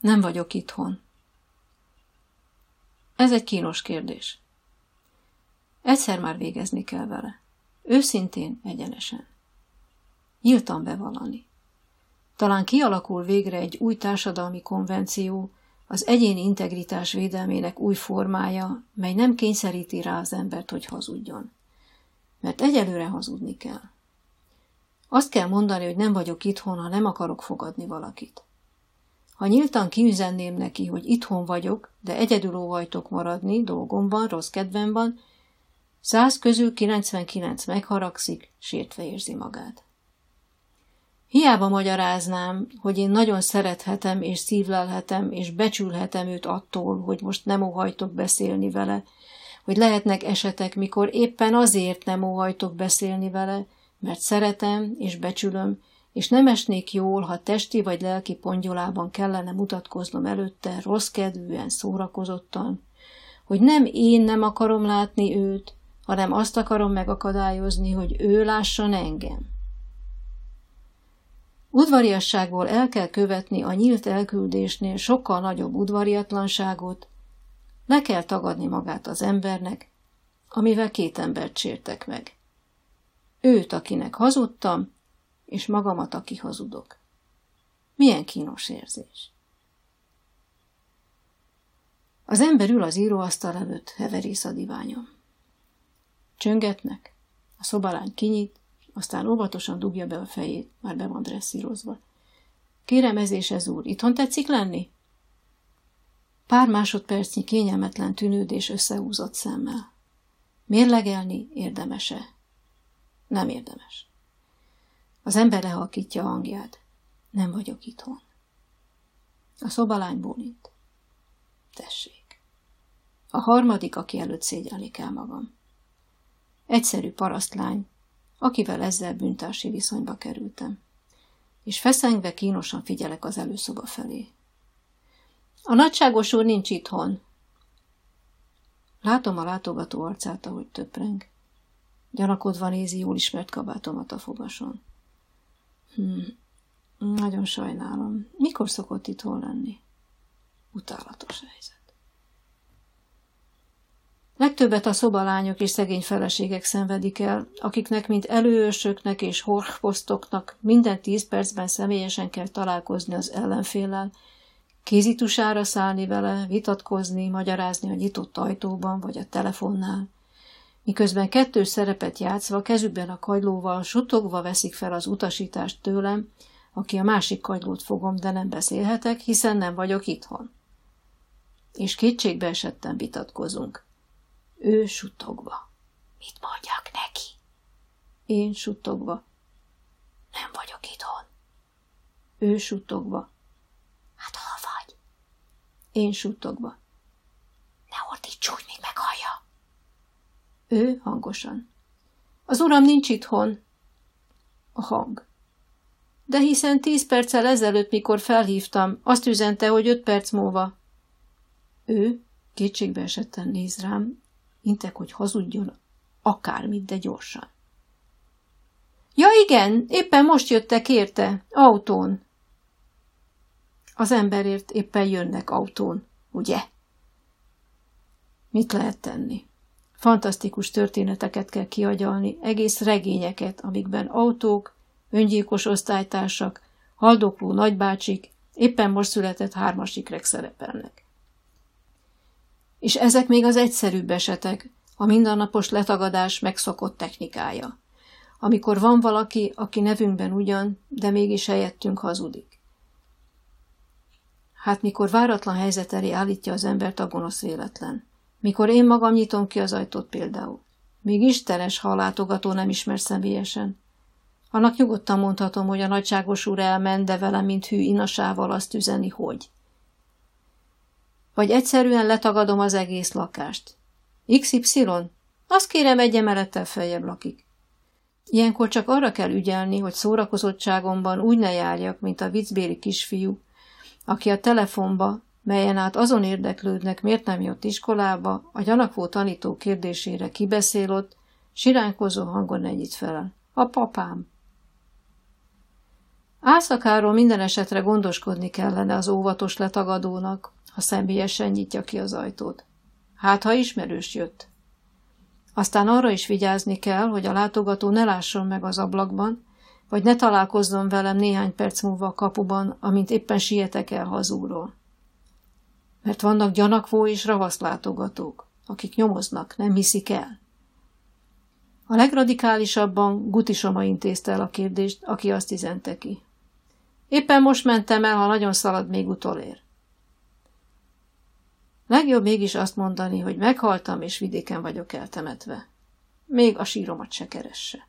Nem vagyok itthon. Ez egy kínos kérdés. Egyszer már végezni kell vele. Őszintén, egyenesen. Nyíltan bevallani. Talán kialakul végre egy új társadalmi konvenció, az egyéni integritás védelmének új formája, mely nem kényszeríti rá az embert, hogy hazudjon. Mert egyelőre hazudni kell. Azt kell mondani, hogy nem vagyok itthon, ha nem akarok fogadni valakit. Ha nyíltan kiüzenném neki, hogy itthon vagyok, de egyedül óhajtok maradni, dolgomban, rossz kedvemben, száz közül 99 megharagszik, sértve érzi magát. Hiába magyaráznám, hogy én nagyon szerethetem és szívlelhetem és becsülhetem őt attól, hogy most nem óhajtok beszélni vele, hogy lehetnek esetek, mikor éppen azért nem óhajtok beszélni vele, mert szeretem és becsülöm, és nem esnék jól, ha testi vagy lelki pongyolában kellene mutatkoznom előtte rossz kedvűen, szórakozottan, hogy nem én nem akarom látni őt, hanem azt akarom megakadályozni, hogy ő lásson engem. Udvariasságból el kell követni a nyílt elküldésnél sokkal nagyobb udvariatlanságot, le kell tagadni magát az embernek, amivel két embert sértek meg. Őt, akinek hazudtam, és magamat, aki hazudok. Milyen kínos érzés. Az ember ül az íróasztal előtt, heverész a diványon. Csöngetnek, a szobalány kinyit, aztán óvatosan dugja be a fejét, már be van dresszírozva. Kérem ez és ez úr, itthon tetszik lenni? Pár másodpercnyi kényelmetlen tűnődés összehúzott szemmel. Mérlegelni érdemese? Nem érdemes. Az ember lehalkítja a hangját. Nem vagyok itthon. A szobalány bólint. Tessék. A harmadik, aki előtt szégyelni kell magam. Egyszerű parasztlány, akivel ezzel bűntársi viszonyba kerültem. És feszengve kínosan figyelek az előszoba felé. A nagyságos úr nincs itthon. Látom a látogató arcát, ahogy töpreng. Gyanakodva nézi jól ismert kabátomat a fogason. Hmm, nagyon sajnálom. Mikor szokott itthon lenni? Utálatos helyzet. Legtöbbet a szobalányok és szegény feleségek szenvedik el, akiknek, mint előősöknek és horposztoknak minden tíz percben személyesen kell találkozni az ellenféllel, kézitusára szállni vele, vitatkozni, magyarázni a nyitott ajtóban vagy a telefonnál, miközben kettős szerepet játszva kezükben a kagylóval sutogva veszik fel az utasítást tőlem, aki a másik kagylót fogom, de nem beszélhetek, hiszen nem vagyok itthon. És kétségbe esetten vitatkozunk. Ő suttogva. Mit mondjak neki? Én suttogva. Nem vagyok itthon. Ő suttogva. Hát hol vagy? Én suttogva. Ne ordíts úgy, még meghallja. Ő hangosan. Az uram nincs itthon. A hang. De hiszen tíz perccel ezelőtt, mikor felhívtam, azt üzente, hogy öt perc múlva. Ő kétségbe esetten néz rám, intek, hogy hazudjon akármit, de gyorsan. Ja igen, éppen most jöttek érte, autón. Az emberért éppen jönnek autón, ugye? Mit lehet tenni? Fantasztikus történeteket kell kiagyalni, egész regényeket, amikben autók, öngyilkos osztálytársak, haldokló nagybácsik, éppen most született hármasikrek szerepelnek. És ezek még az egyszerűbb esetek, a mindennapos letagadás megszokott technikája. Amikor van valaki, aki nevünkben ugyan, de mégis helyettünk hazudik. Hát mikor váratlan helyzet elé állítja az embert a gonosz véletlen. Mikor én magam nyitom ki az ajtót például. Még istenes, ha a látogató nem ismer személyesen. Annak nyugodtan mondhatom, hogy a nagyságos úr elment, de velem, mint hű inasával azt üzeni, hogy. Vagy egyszerűen letagadom az egész lakást. XY? Azt kérem, egy emelettel feljebb lakik. Ilyenkor csak arra kell ügyelni, hogy szórakozottságomban úgy ne járjak, mint a viccbéli kisfiú, aki a telefonba, melyen át azon érdeklődnek, miért nem jött iskolába, a gyanakvó tanító kérdésére kibeszélott, siránkozó hangon ennyit felel. A papám. Álszakáról minden esetre gondoskodni kellene az óvatos letagadónak, ha személyesen nyitja ki az ajtót. Hát, ha ismerős jött. Aztán arra is vigyázni kell, hogy a látogató ne lásson meg az ablakban, vagy ne találkozzon velem néhány perc múlva a kapuban, amint éppen sietek el hazúról. Mert vannak gyanakvó és ravasz látogatók, akik nyomoznak, nem hiszik el. A legradikálisabban Gutisoma intézte el a kérdést, aki azt üzente ki. Éppen most mentem el, ha nagyon szalad, még utolér. Legjobb mégis azt mondani, hogy meghaltam, és vidéken vagyok eltemetve. Még a síromat se keresse.